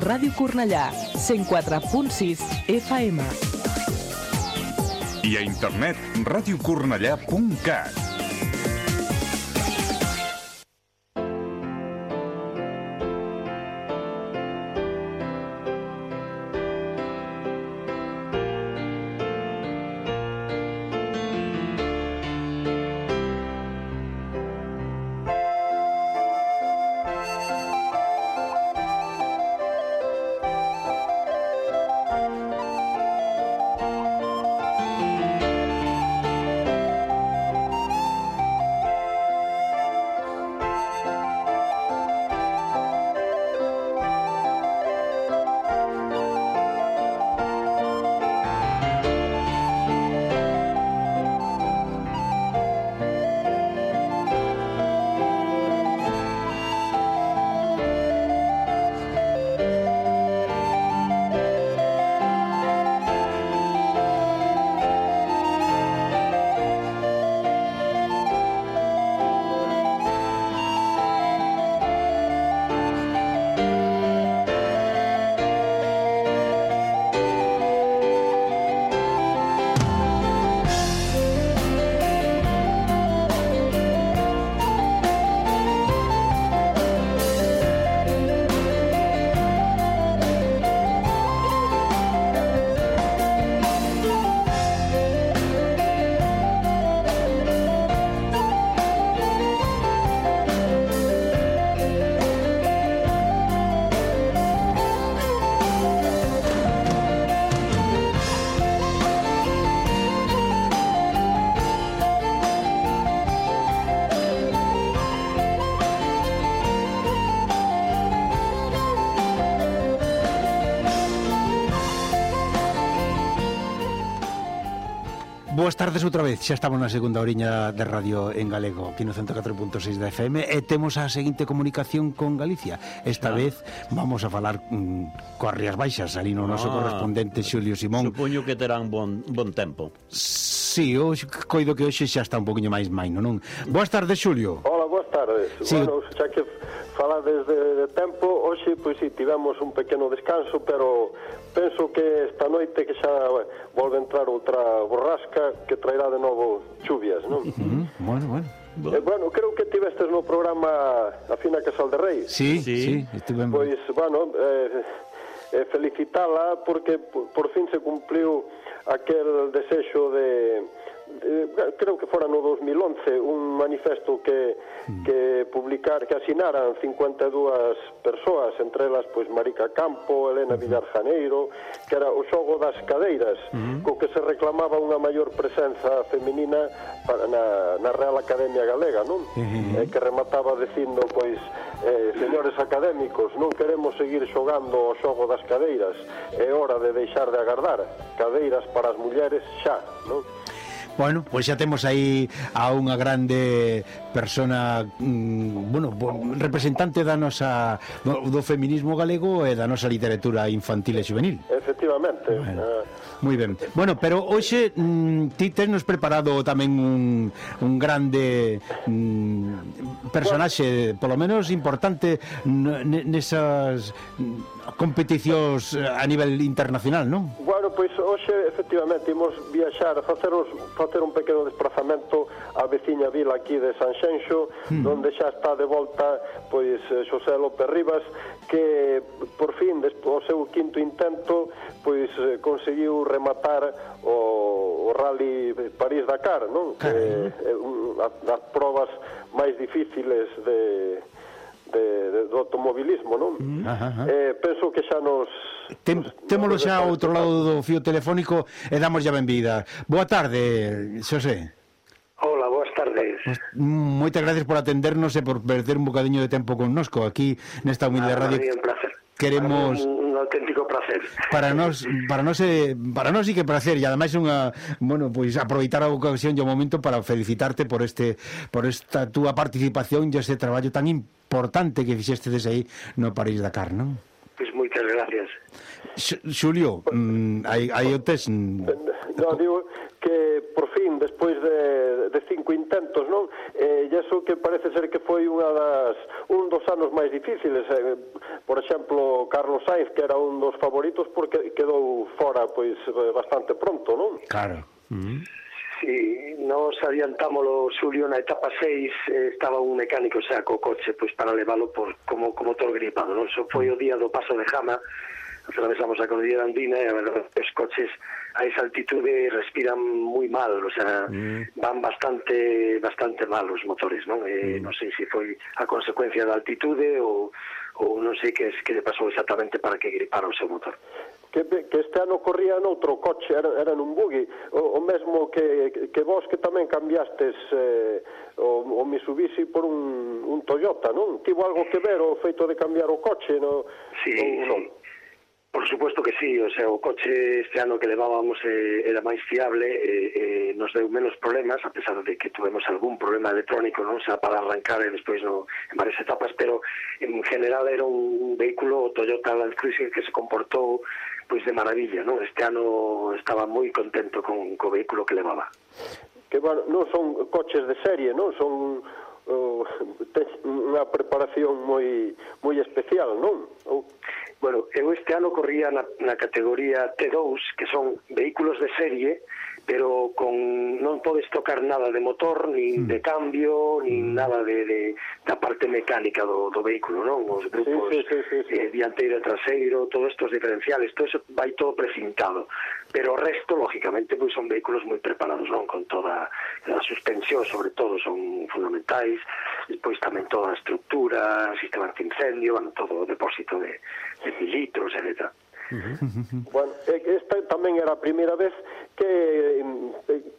Ràdio Cornellà, 104.6 FM. I a internet radiocornellà.cat. boas tardes outra vez. Xa estamos na segunda oriña de radio en galego, aquí no 104.6 da FM, e temos a seguinte comunicación con Galicia. Esta ah. vez vamos a falar mm, coas Rías Baixas, ali no noso ah. correspondente Xulio Simón. Supoño que terán bon, bon tempo. Sí, hoxe, coido que hoxe xa está un poquinho máis maino, non? Boas tardes, Xulio. Hola, boas tardes. Sí. Bueno, xa que falades de, de tempo, hoxe pois si tivemos un pequeno descanso, pero penso que esta noite que xa volve a entrar outra borrasca que traerá de novo chuvias, non? Mm. Bueno, bueno. Bueno. Eh, bueno, creo que tivestes no programa a Fina Casal de Rei. Sí, sí, sí estivemos. Pois, bueno, eh, eh, felicitala porque por fin se cumpliu aquel desexo de eh, creo que fora no 2011 un manifesto que, mm. que publicar que asinaran 52 persoas, entre elas pois Marica Campo, Elena Villar Janeiro, que era o xogo das cadeiras, mm. co que se reclamaba unha maior presenza feminina para, na, na Real Academia Galega, non? Mm eh, que remataba dicindo pois eh, señores académicos, non queremos seguir xogando o xogo das cadeiras, é hora de deixar de agardar, cadeiras para as mulleres xa, non? Bueno, pois xa temos aí a unha grande persona, mm, bueno, representante da nosa do, do feminismo galego e da nosa literatura infantil e juvenil. Efectivamente. Bueno. Eh... Moi ben. Bueno, pero hoxe mm, ti nos preparado tamén un, un grande mm, personaxe, polo menos importante nesas competicións a nivel internacional, non? Bueno, Bueno, pois hoxe efectivamente imos viaxar, faceros, facer un pequeno desplazamento á veciña vila aquí de Sanxenxo, mm. donde xa está de volta pois eh, Xosé López Rivas, que por fin, despois o seu quinto intento, pois eh, conseguiu rematar o, o Rally París-Dakar, non? Que é un, a, das probas máis difíciles de de, de, do automobilismo, non? Ajá, ajá. Eh, penso que xa nos... Tem, nos témolo xa ao outro lado do fío telefónico e damos a benvida. Boa tarde, Xosé. Hola, boas tardes. Moitas gracias por atendernos e por perder un bocadiño de tempo connosco aquí nesta humilde ah, radio. Radio, un placer. Queremos... Un, un auténtico placer. Para nós, para nós, eh, para nós sí que placer e ademais unha, bueno, pois aproveitar a ocasión e o momento para felicitarte por este por esta túa participación e este traballo tan importante que fixestes aí no París Dakar, non? Pois pues moitas gracias. Xulio, mm, aí, aí o tes... Mm, No, digo que por fin, despois de, de cinco intentos, non? Eh, e iso que parece ser que foi unha das, un dos anos máis difíciles. Eh, por exemplo, Carlos Sainz, que era un dos favoritos, porque quedou fora pois eh, bastante pronto, non? Claro. Mm -hmm. Sí, nos adiantámolo, Xulio, na etapa 6 eh, estaba un mecánico xa co coche pois para leválo por, como, como motor gripado, non? So foi o día do paso de Jama, atravesamos a cordillera andina e a verdade, os coches a esa altitude respiran moi mal, o sea, mm. van bastante bastante mal os motores, non? Eh, mm. non sei se foi a consecuencia da altitude ou ou non sei que que lle pasou exactamente para que gripara o seu motor. Que, que este ano corría noutro coche, era, era nun buggy, o, o mesmo que, que vos que tamén cambiastes eh, o, o Mitsubishi por un, un Toyota, non? Tivo algo que ver o feito de cambiar o coche, no? Sí, ou, no? sí. Por suposto que sí, o sea, o coche este ano que levábamos eh, era máis fiable, eh, eh, nos deu menos problemas, a pesar de que tuvemos algún problema electrónico, non? O sea, para arrancar e despois no, en varias etapas, pero en general era un, vehículo vehículo Toyota Land Cruiser que se comportou pois de maravilla, non? Este ano estaba moi contento con co vehículo que levaba. Que bueno, non son coches de serie, non? Son o, ten unha preparación moi moi especial, non? O... Bueno, eu este ano corría na, na categoría T2, que son vehículos de serie, pero con non podes tocar nada de motor, nin hmm. de cambio, nin hmm. nada de, de da parte mecánica do, do vehículo, non? Os grupos sí, sí, sí, sí, sí. Eh, dianteiro e traseiro, todos estos diferenciales, todo eso vai todo precintado. Pero o resto, lógicamente, pois pues, son vehículos moi preparados, non? Con toda a suspensión, sobre todo, son fundamentais, despois tamén toda a estructura, sistema antiincendio, bueno, todo o depósito de, de mililitros, etcétera. Bueno, esta tamén era a primeira vez que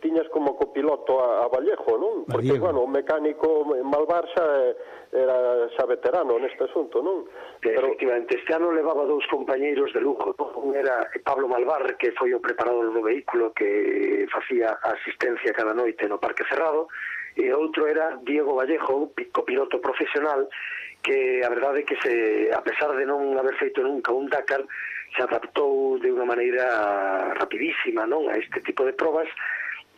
tiñas como copiloto a, a Vallejo, non? Porque, Vallejo. bueno, o mecánico Malvar xa eh, era xa veterano neste asunto, non? Pero... Efectivamente, este ano levaba dous compañeiros de lujo. Un era Pablo Malvar, que foi o preparador do vehículo que facía asistencia cada noite no Parque Cerrado, e outro era Diego Vallejo, copiloto profesional, que a verdade é que se, a pesar de non haber feito nunca un Dakar, se adaptou de unha maneira rapidísima non a este tipo de probas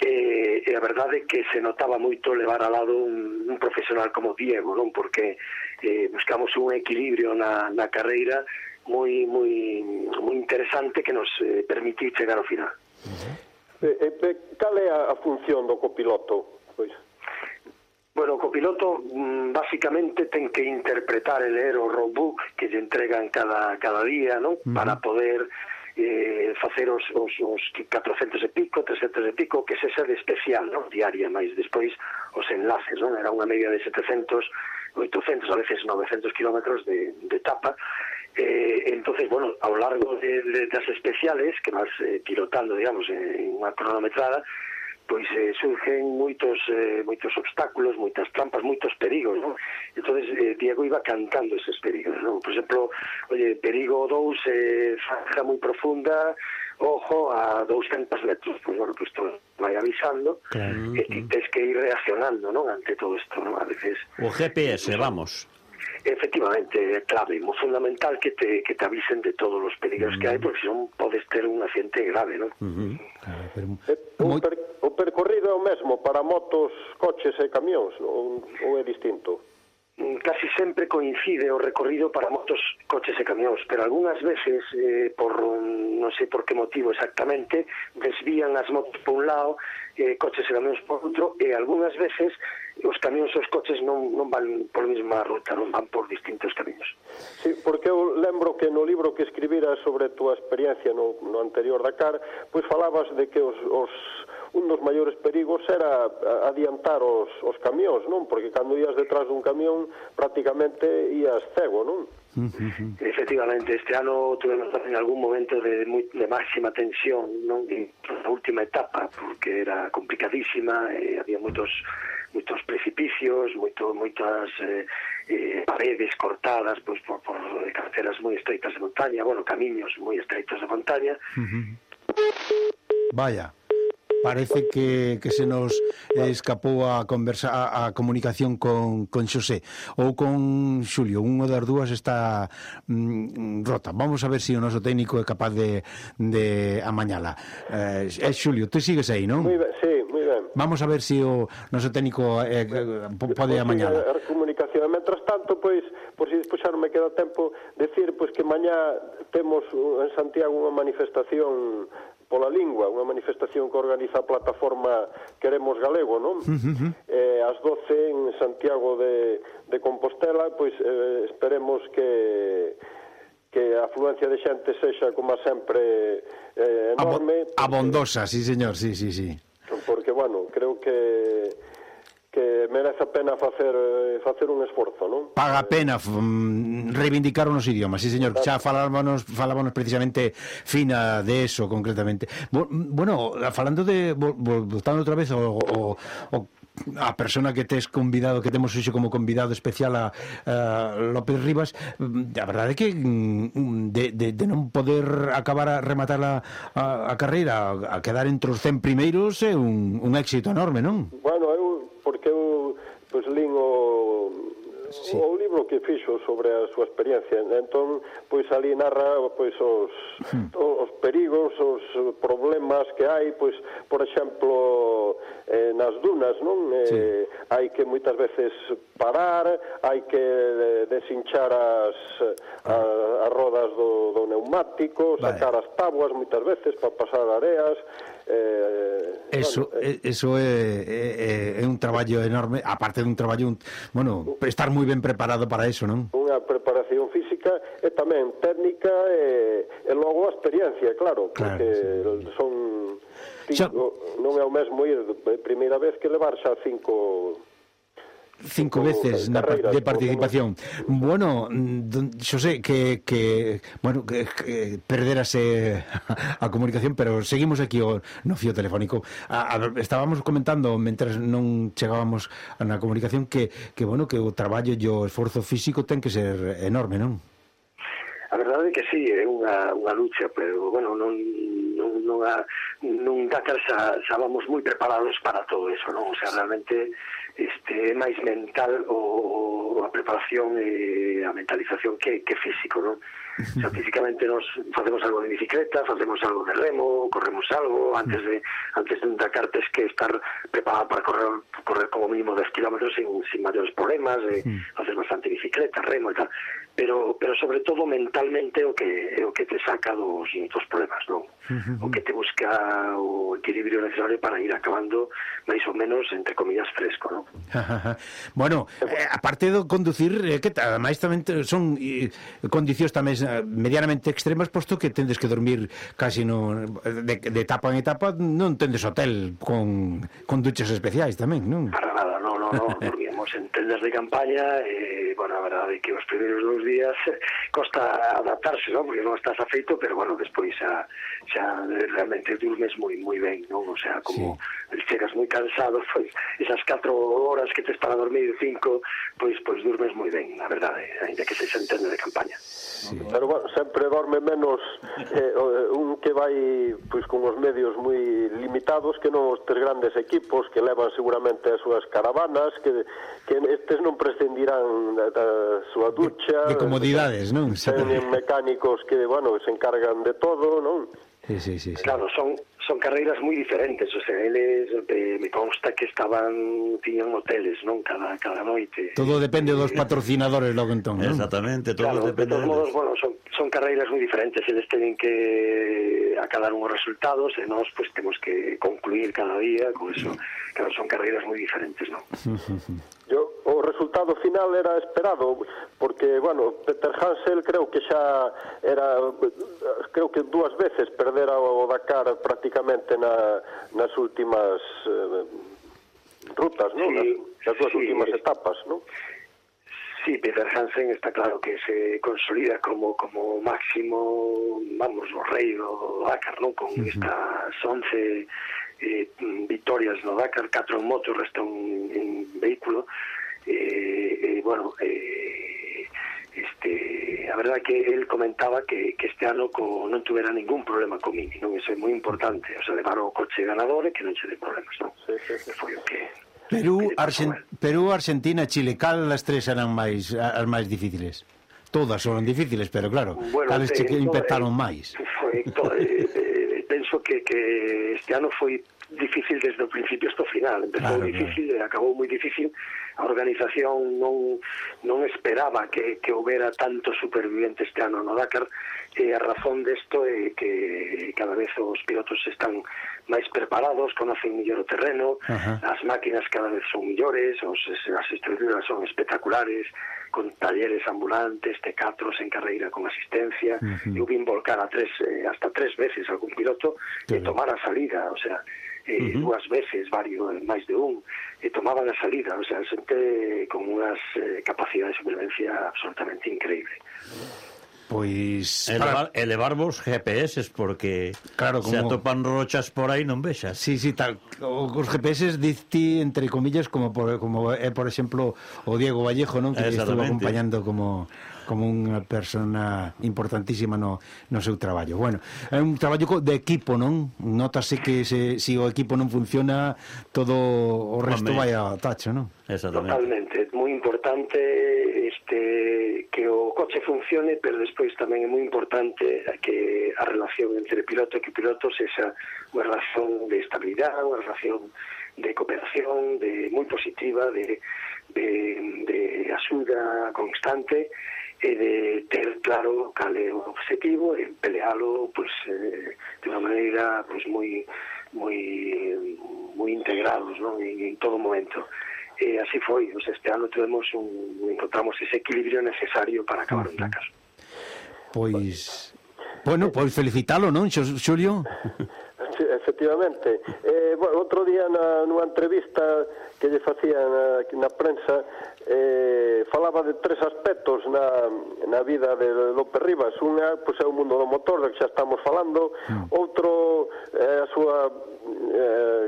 e, e a verdade é que se notaba moito levar ao lado un, un profesional como Diego, non porque eh, buscamos un equilibrio na, na carreira moi, moi, moi interesante que nos eh, permitiu chegar ao final. E, e, cal é a, a función do copiloto? Pois? Bueno, o copiloto mm, basicamente ten que interpretar e ler o roadbook que lle entregan cada, cada día, non? Uh -huh. Para poder eh, facer os, os, os 400 e pico, 300 e pico, que se xa de especial, non? diaria, máis despois os enlaces, non? era unha media de 700, 800, a veces 900 kilómetros de, de etapa, eh, entonces, bueno, ao largo de, de, das especiales, que vas eh, pilotando, digamos, en, en unha cronometrada, pois eh, surgen moitos eh, moitos obstáculos, moitas trampas, moitos perigos, non? Entonces eh, Diego iba cantando eses perigos, non? Por exemplo, oye, perigo 2, eh, franja moi profunda, ojo a 200 metros, pois pues, bueno, pues todo vai avisando, claro, e eh, ti tens que ir reaccionando, non? Ante todo isto, non? A veces O GPS, pues, vamos. Efectivamente, clave, mo fundamental que te, que te avisen de todos os peligros uh -huh. que hai, mm. porque senón podes ter un accidente grave, non? Uh ah, -huh. claro, pero... Eh, o, per, o percorrido é o mesmo para motos, coches e camións, ou, ou é distinto? Mm, casi sempre coincide o recorrido para motos, coches e camións, pero algunhas veces, eh, por mm, non sei por que motivo exactamente, desvían as motos por un lado, eh, coches e camións por outro, e algunhas veces os camións e os coches non, non van por a mesma ruta, non van por distintos camiños. Sí, porque eu lembro que no libro que escribira sobre a túa experiencia no, no anterior Dakar, pois falabas de que os, os un dos maiores perigos era eh, adiantar os, os camións, non? Porque cando ías detrás dun camión prácticamente ías cego, non? Efectivamente, este ano tuvemos en algún momento de, muy, de máxima tensión non na última etapa porque era complicadísima e había moitos moitos precipicios, moito, moitas eh, eh, paredes cortadas pois, por, por carceras moi estreitas de montaña, bueno, camiños moi estreitos de montaña. Uh -huh. Vaya parece que, que se nos escapou a conversa a, a comunicación con, con Xosé ou con Xulio, unha das dúas está mm, rota. Vamos a ver se si o noso técnico é capaz de, de amañala. Eh, eh, Xulio, tú sigues aí, non? Muy ben, sí, muy ben. Vamos a ver se si o noso técnico eh, eh pode amañala. A, a comunicación. Mentras tanto, pois, por si despois xa non me queda tempo, decir pois que mañá temos en Santiago unha manifestación pola lingua, unha manifestación que organiza a plataforma Queremos Galego, non? Uh -huh. eh, as 12 en Santiago de, de Compostela, pois eh, esperemos que que a afluencia de xente sexa como sempre eh, enorme. Abondosa, sí señor, sí, sí, sí. Porque, bueno, creo que que merece a pena facer eh, facer un esforzo, non? Paga a pena mm, reivindicar unos idiomas, sí, señor. Xa falábamos, falábamos precisamente fina de eso, concretamente. Bueno, falando de... Voltando outra vez o, o, o a persona que tes convidado que temos hoxe como convidado especial a, a López Rivas mm, a verdade é que mm, de, de, de non poder acabar a rematar a, a, a carreira a, quedar entre os 100 primeiros é un, un éxito enorme, non? Bueno, é pois pues, o sí. o libro que fixo sobre a súa experiencia. Entón, pois ali narra pois os hmm. os perigos, os problemas que hai, pois por exemplo, eh, nas dunas, non? Eh, hai que moitas veces parar, hai que desinchar as a, as rodas do, do neumático, sacar vale. as tabuas moitas veces para pasar areas, Eh, eso, bueno, eh, eso é, é, é un traballo enorme, aparte de un traballo, un, bueno, estar moi ben preparado para eso, non? Unha preparación física e tamén técnica e, e logo a experiencia, claro, claro porque sí. son... Cinco, Xa... Non é o mesmo ir primeira vez que levar xa cinco cinco veces na de participación. Bueno, Xosé, que, que bueno, que, que perderase a comunicación, pero seguimos aquí o, no fío telefónico. A, a, estábamos comentando mentras non chegábamos na comunicación que, que bueno, que o traballo e o esforzo físico ten que ser enorme, non? A verdade é que sí, é unha, unha lucha, pero, bueno, non, non, non, a, non dá casa, xa vamos moi preparados para todo eso, non? O sea, realmente este é máis mental o, a preparación e a mentalización que, que físico, non? O sea, físicamente nos facemos algo de bicicleta, facemos algo de remo, corremos algo, antes de antes de Dakar tes que estar preparado para correr correr como mínimo 10 kilómetros sin, sin maiores problemas, eh, facer bastante bicicleta, remo e tal, pero pero sobre todo mentalmente o que o que te saca dos, dos problemas, non? O que te busca o equilibrio necesario para ir acabando máis ou menos entre comillas fresco, non? bueno, eh, aparte do conducir producir eh, que ademais tamén son eh, condicións tamén eh, medianamente extremas posto que tendes que dormir casi no de, de etapa en etapa non tendes hotel con con duchas especiais tamén, non? Para nada non, dormíamos en tendas de campaña e, bueno, a verdade que os primeiros dous días eh, costa adaptarse, non? Porque non estás afeito, pero, bueno, despois xa, xa realmente durmes moi moi ben, non? O sea, como sí. chegas moi cansado, pois esas 4 horas que tes para dormir, 5, pois pois durmes moi ben, a verdade, eh, ainda que se en de campaña. Sí. Pero, bueno, sempre dorme menos eh, eh, un que vai pois con os medios moi limitados que non os tres grandes equipos que levan seguramente as súas caravanas que, que estes non prescindirán da, da súa ducha de, de comodidades, non? Tenen mecánicos que, bueno, se encargan de todo, non? Sí, sí, sí, sí. Claro, son son carreiras moi diferentes, o sea, eles eh, me consta que estaban tiñan hoteles, non, cada cada noite. Todo depende dos patrocinadores logo entón, non? Exactamente, todo claro, depende. De todos modos, bueno, son son carreiras moi diferentes, eles teñen que acabar uns resultados e nós pois pues, temos que concluir cada día con eso. Claro, son carreiras moi diferentes, non? Yo, o resultado final era esperado porque, bueno, Peter Hansel creo que xa era creo que dúas veces perdera o Dakar prácticamente na, nas últimas eh, rutas, sí, non? Nas, nas dúas sí, últimas etapas, non? Sí, Peter Hansen está claro que se consolida como como máximo, vamos, o rei do Dakar, non? Con uh -huh. estas 11 eh, victorias no Dakar, 4 en moto, resta un, un vehículo. Eh, eh, bueno, eh, este, a verdad que el comentaba que, que este ano co, non tuvera ningún problema co Mini, non? Eso é moi importante, o sea, levar o coche ganador e que non se de problemas, non? Sí, sí, sí. Foi o que... Perú, que Argen, Perú, Argentina, Chile, cal as tres eran máis as máis difíciles? Todas son difíciles, pero claro, bueno, cales che impactaron máis? Foi, to, eh, que che, che stiano foi difícil desde o principio hasta o final. Empezou claro, difícil claro. e acabou moi difícil. A organización non, non esperaba que, que houbera tantos supervivientes este ano no Dakar. E a razón desto é que cada vez os pilotos están máis preparados, conocen mellor o terreno, Ajá. as máquinas cada vez son millores, os, as estruturas son espectaculares, con talleres ambulantes, tecatros en carreira con asistencia. Uh -huh. Eu vin volcar a tres, eh, hasta tres veces algún piloto e tomar a salida, o sea, eh, uh -huh. dúas veces, varios, máis de un, e tomaban a salida, o sea, xente con unhas eh, capacidades de supervivencia absolutamente increíble. Pois elevar, para... elevarvos GPS porque claro, como... se atopan rochas por aí non vexas. Sí, sí, tal os GPS dicti entre comillas como por, como é por exemplo o Diego Vallejo, non, que estuvo acompañando como como unha persona importantísima no, no seu traballo. Bueno, é un traballo de equipo, non? Notase que se, si o equipo non funciona, todo o resto Amén. vai a tacho, non? Exactamente. Totalmente, moi importante este funcione, pero despois tamén é moi importante que a relación entre piloto e que piloto sexa unha relación de estabilidade, unha relación de cooperación, de moi positiva, de, de, de axuda constante e de ter claro cal é o objetivo e pelealo pues, eh, de unha maneira pues, moi moi moi integrados non? En, en todo momento. E así foi, o sea, este ano tuvemos un, encontramos ese equilibrio necesario para acabar uh -huh. un Dakar. Pois, Bueno, pois felicitalo, non, Xulio? Sí, efectivamente. Eh, bueno, outro día na, nunha entrevista que lle facía na, na prensa eh, falaba de tres aspectos na, na vida de López Rivas. Unha, pois, é o mundo do motor, do que xa estamos falando. Mm. Outro, é a súa eh,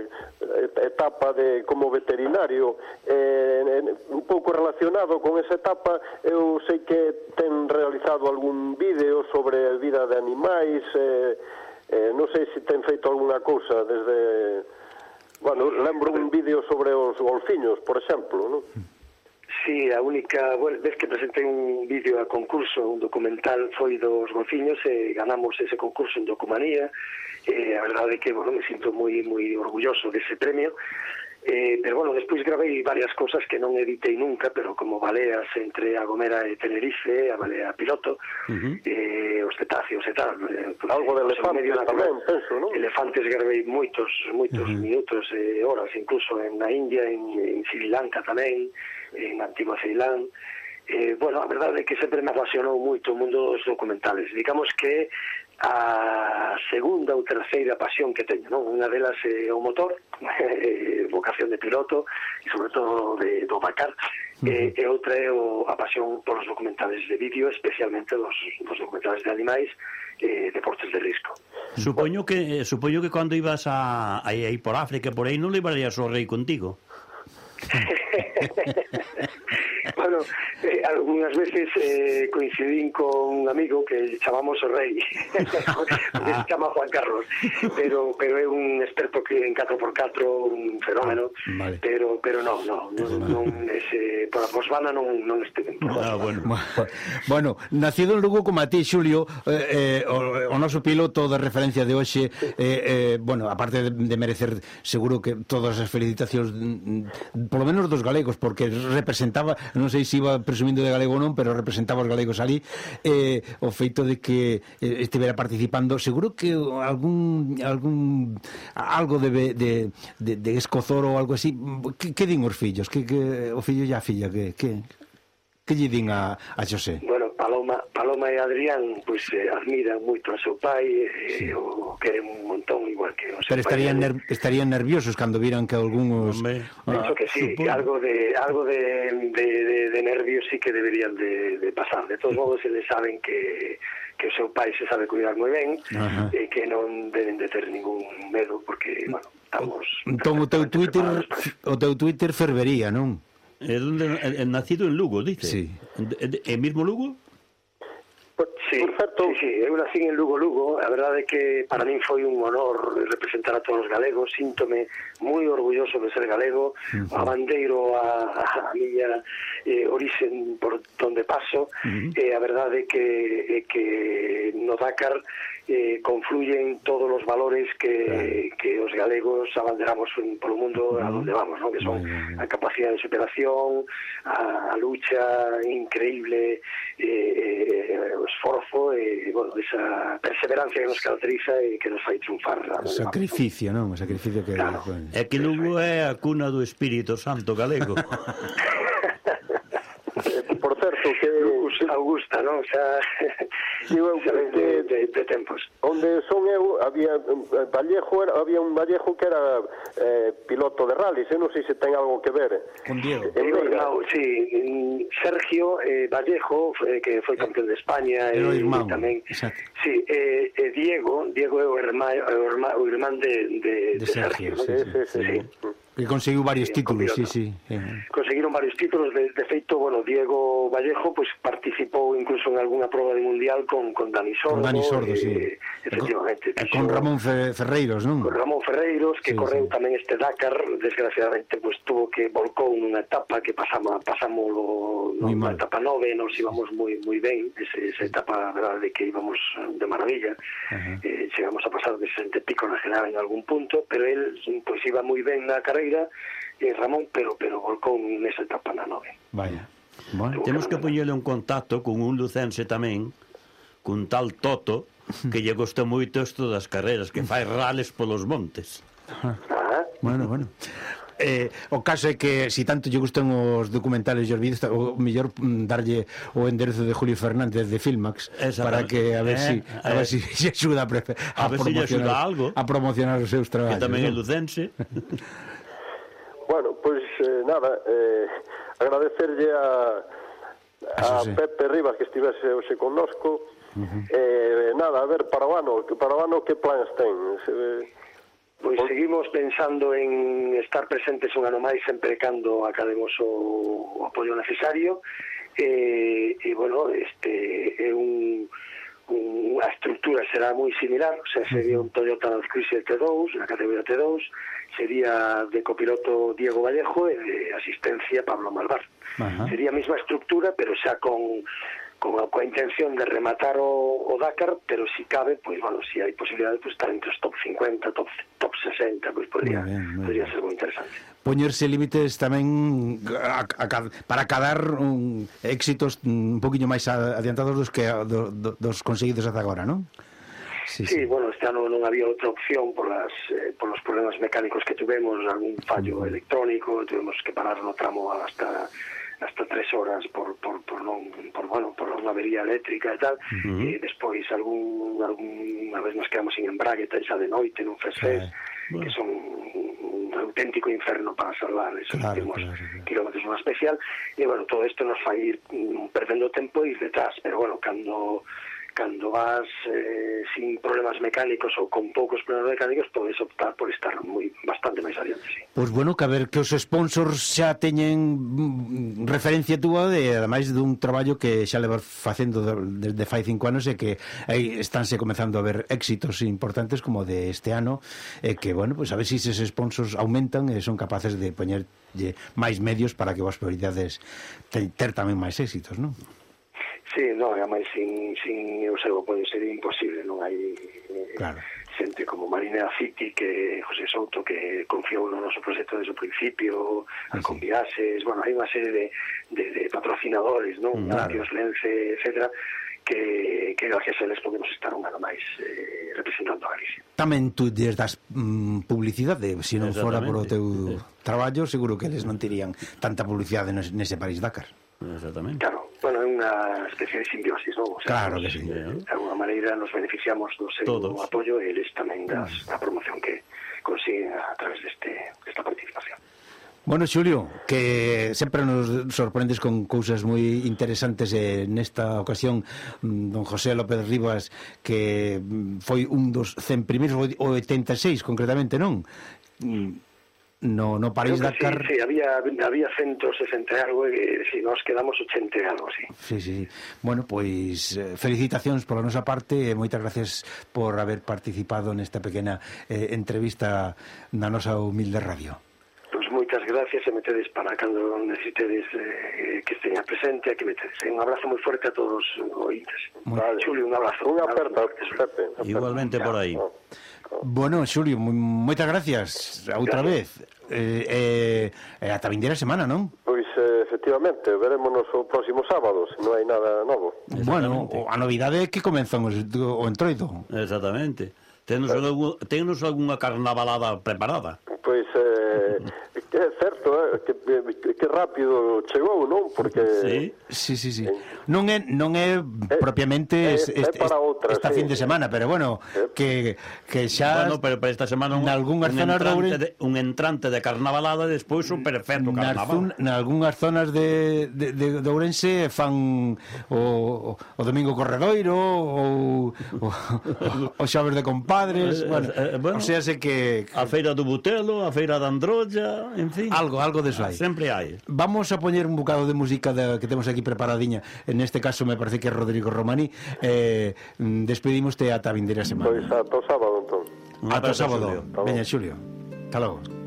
etapa de como veterinario. Eh, un pouco relacionado con esa etapa, eu sei que ten realizado algún vídeo sobre a vida de animais, eh, Eh, non sei se ten feito algunha cousa desde... Bueno, lembro un vídeo sobre os golfiños, por exemplo, non? Sí, a única bueno, vez que presentei un vídeo a concurso, un documental, foi dos golfiños e ganamos ese concurso en Documanía. Eh, a verdade é que, bueno, me sinto moi moi orgulloso dese premio Eh, pero bueno, despois gravei varias cousas que non editei nunca, pero como baleas entre a Gomera e Tenerife, a balea piloto, uh -huh. eh, os cetáceos e tal. Eh, Por algo de elefantes medio na tamén, penso, non? Elefantes gravei moitos, moitos uh -huh. minutos e eh, horas, incluso en na India, en, en Sri Lanka tamén, en Antigua Ceilán. Eh, bueno, a verdade é que sempre me apasionou moito o mundo dos documentales. Digamos que a segunda ou terceira pasión que teño, non? Unha delas é eh, o motor, eh, vocación de piloto e sobre todo de, do Dakar, uh -huh. eh, e outra é o, a pasión polos documentales de vídeo, especialmente dos, dos documentales de animais e eh, deportes de risco. Supoño que eh, supoño que cando ibas a, a, a por África por aí non levarías o rei contigo. bueno, eh, algunhas veces eh, coincidín con un amigo que chamamos o rei, que se chama Juan Carlos, pero pero é un experto que en 4x4 un fenómeno, ah, vale. pero pero non, non, non, non ese, eh, por a posvana non, non este. Ah, bueno. bueno, nacido en Lugo como a ti, Xulio, eh, eh, o, eh, o noso piloto de referencia de hoxe, eh, eh, bueno, aparte de, de merecer seguro que todas as felicitacións mm, mm, polo menos dos galegos, porque representaba non sei se iba presumindo de galego ou non, pero representaba os galegos ali, eh, o feito de que eh, estivera participando, seguro que algún, algún algo debe de, de, de escozor ou algo así, que, que din os fillos? Que, que, o fillo e a filla, que, que, que lle din a, a José? Bueno, Paloma, Paloma e Adrián pois eh, admiran moito a seu pai eh, sí. e o queren un montón igual que o seu Pero estarían ner estarían nerviosos cando viran que algúns Hombre, ah, que sí, supongo. que algo de algo de, de, de, de nervios sí que deberían de, de pasar. De todos modos eles saben que que o seu pai se sabe cuidar moi ben Ajá. e que non deben de ter ningún medo porque, bueno, estamos Entón o teu Twitter o teu Twitter fervería, non? É donde é, é nacido en Lugo, dice. Sí. É, é, é mismo Lugo? Por, sí, por certo... Sí, sí, eu nací en Lugo Lugo, a verdade é que para min foi un honor representar a todos os galegos, síntome moi orgulloso de ser galego, uh -huh. a bandeiro a, a miña eh, orixen por donde paso, uh -huh. eh, a verdade é que, é que no Dakar eh, confluyen todos os valores que, claro. que os galegos abanderamos polo mundo uh -huh. a donde vamos, ¿no? que son a capacidade de superación, a, a lucha increíble, eh, eh, esforzo e, bueno, esa perseverancia que nos caracteriza e que nos fai triunfar. O sacrificio, non? O sacrificio que... Claro. Bueno. É que Lugo é a cuna do Espírito Santo galego. Por certo, que Augusta, non? Xa, Digo, eh, de, eh, de, de tempos. Onde son eu, había eh, Vallejo, era, había un Vallejo que era eh, piloto de rallies, eu non sei se ten algo que ver. Con Diego. Eh, irmão, sí, Sergio eh, Vallejo, eh, que foi campeón de España e eh, irmão, tamén. Exacto. Sí, eh, eh, Diego, Diego é o irmán, o irmán, o irmán de, de, de, de Sergio. Sergio sí, sí, sí, sí. sí. Que conseguiu varios títulos, sí, sí. Conseguiron varios títulos, de, de feito, bueno, Diego Vallejo pues participou incluso en algunha prova de mundial con, con Dani Sordo, con Dani Sordo eh, sí. efectivamente. E con, eh, e con Ramón Fe, Ferreiros, non? Con Ramón Ferreiros, que sí, correu sí. tamén este Dakar, desgraciadamente pues, tuvo que volcou unha etapa que pasamos pasamos no, na etapa 9, nos íbamos moi moi ben, ese, esa etapa verdade que íbamos de maravilla, eh, chegamos a pasar de 60 pico na general en algún punto, pero él pues iba moi ben na carreira, eh, Ramón, pero pero volcou nesa etapa na 9. Vaya. Bueno, temos que poñelo en contacto con un lucense tamén cun tal Toto que lle gosta moito isto das carreras, que fai rales polos montes. Ah, bueno, bueno. Eh, o caso é que se si tanto lle gustan os documentales e os vídeos, o mellor mm, darlle o enderezo de Julio Fernández de Filmax Esa, para que eh, a ver eh, si a ver eh, si se axuda a, a, a ver si axuda algo a promocionar os seus traballos. Que tamén é lucense. bueno, pois pues, eh, nada, eh, agradecerlle a a Pepe Rivas que estivese hoxe connosco Uh -huh. eh, nada, a ver, para o ano, para o ano que plans ten? Se, eh, Pois seguimos pensando en estar presentes un ano máis sempre cando academos o, o apoio necesario e, eh, e bueno, este é un, un a estructura será moi similar, o sea, sería un Toyota Land Cruiser T2, na categoría T2, sería de copiloto Diego Vallejo e de asistencia Pablo Malvar. Ajá. Sería a mesma estructura, pero xa con con a, coa intención de rematar o, o Dakar, pero si cabe, pois, bueno, si hai posibilidades, pois, estar entre os top 50, top, top 60, pois, podría, bien, bien. podría ser moi interesante. Poñerse límites tamén a, a, para cadar un, éxitos un poquinho máis adiantados dos que do, do, dos conseguidos ata agora, non? Sí, sí, sí, bueno, este ano non había outra opción por, las, eh, por los problemas mecánicos que tuvemos, algún fallo uh -huh. electrónico, tuvemos que parar no tramo hasta hasta tres horas por, por, por non por, bueno, por unha avería eléctrica e tal, uh -huh. e despois algún, a vez nos quedamos en embrague tal, xa de noite nun fesfés, bueno. que son un auténtico inferno para salvar esos claro, últimos claro, claro. kilómetros unha especial, e bueno, todo isto nos fai ir mm, perdendo tempo e ir detrás, pero bueno, cando cando vas eh, sin problemas mecánicos ou con poucos problemas mecánicos podes optar por estar moi bastante máis adiante, sí. Pois bueno, que a ver que os sponsors xa teñen mm, referencia túa de ademais dun traballo que xa levas facendo desde fai cinco anos e que aí estánse comezando a ver éxitos importantes como de este ano e que bueno, pois a ver se si eses sponsors aumentan e son capaces de poñerlle máis medios para que vos prioridades ter tamén máis éxitos, non? Sí, no, e sin, sin o seu apoio sería imposible, non hai eh, claro. xente como Marina City, que José Souto que confiou no noso proxecto desde o principio, ah, con sí. viaxes, bueno, hai unha serie de, de, de patrocinadores, non? Mm, claro. Radios, Lence, etcétera, que, que gracias a eles podemos estar un ano máis eh, representando a Galicia. Tamén tú lles das mm, publicidade, se non fora por o teu traballo, seguro que eles non terían tanta publicidade nese París-Dakar. Exactamente. Claro, unha especie de simbiosis, non? O sea, claro que sí. Eh, de alguna maneira nos beneficiamos do seu Todos. apoio e eles tamén das, da promoción que consiguen a través deste, desta participación. Bueno, Xulio, que sempre nos sorprendes con cousas moi interesantes e nesta ocasión mm, don José López Rivas que mm, foi un dos 100 primeiros, o 86 concretamente, non? Mm No, no París Dakar. Sí, sí, había, había 160 e algo e eh, si nos quedamos 80 e algo, sí. Sí, sí. Bueno, pois eh, felicitacións pola nosa parte e moitas gracias por haber participado nesta pequena eh, entrevista na nosa humilde radio gracias e metedes para cando necesitedes eh, que esteña presente, que metedes. Un abrazo moi forte a todos os ointes. Vale. Xulio, un abrazo. Unha aperta, Pepe. Igualmente por aí. Bueno, Xulio, moitas gracias outra vez. Eh, eh, eh ata vindeira semana, non? Pois eh, efectivamente, verémonos o próximo sábado, se non hai nada novo. Bueno, a novidade é que comenzan o, o entroido. Exactamente. Tenos, eh. algún, tenos algunha carnavalada preparada? Pois, eh, eh Doktor que rápido chegou, non? Porque Sí, sí, sí, sí. Eh. Non é non é eh, propiamente eh, é, este, é para outra, esta sí. fin de semana, pero bueno, que que xa Bueno, pero para esta semana un, un zonas de Ourense de, un entrante de carnavalada e despois un perfecto carnaval. Nalgúnas zonas de de, de, de Ourense fan o, o domingo corredoiro ou o, o, o xoves de compadres, bueno, eh, eh, bueno, o sea, sé que, que a feira do Butelo, a feira da Androlla, en fin. Algo, algo de eso hai. Sempre hai vai. Vamos a poñer un bocado de música da que temos aquí preparadiña. En este caso me parece que é Rodrigo Romani. Eh, despedimoste ata vindeira semana. Pois ata o sábado, entón. Ata o sábado. Veña, Xulio. Hasta logo.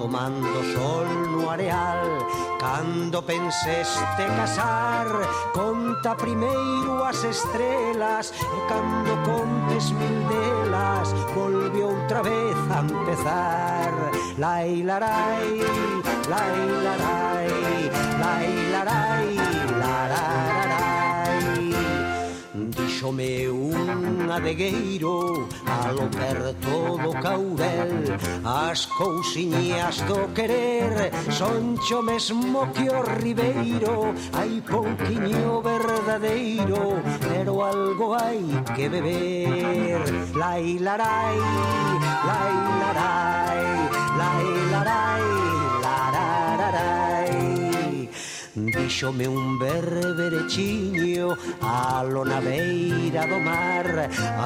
tomando sol no areal. Cando penseste casar Conta primeiro as estrelas. E cando contes mil delas Volve outra vez a empezar. Lai larai, lai larai, lai larai Puxome un adegueiro alo perto do caurel As cousiñas do querer son cho mesmo que o ribeiro. Hai pouquiño verdadeiro pero algo hai que beber. Lai larai, lai larai, lai larai. Díxome un berberechiño a lona beira do mar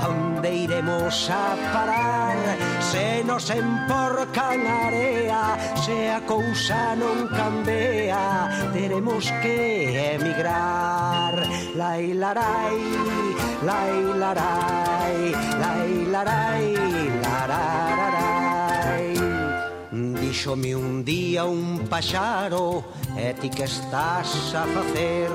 Onde iremos a parar. Se nos emporcan area Se a cousa non cambea Teremos que emigrar. Lai larai, lai larai Lai larai, larai, Dixome un día un paxaro E ti que estás a facer.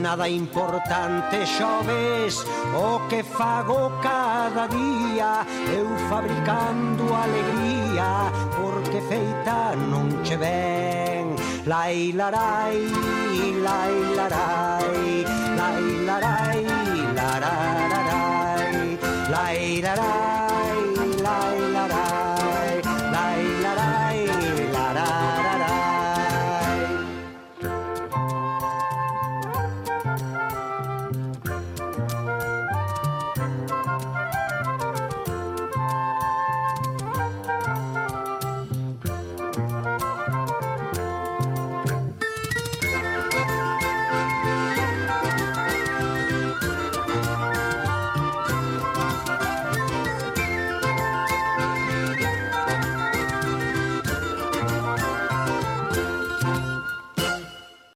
Nada importante xoves O que fago cada día? Eu fabricando alegría Porque feita non che ven. Lai larai, lai larai Lai larai, larararai Lai larai.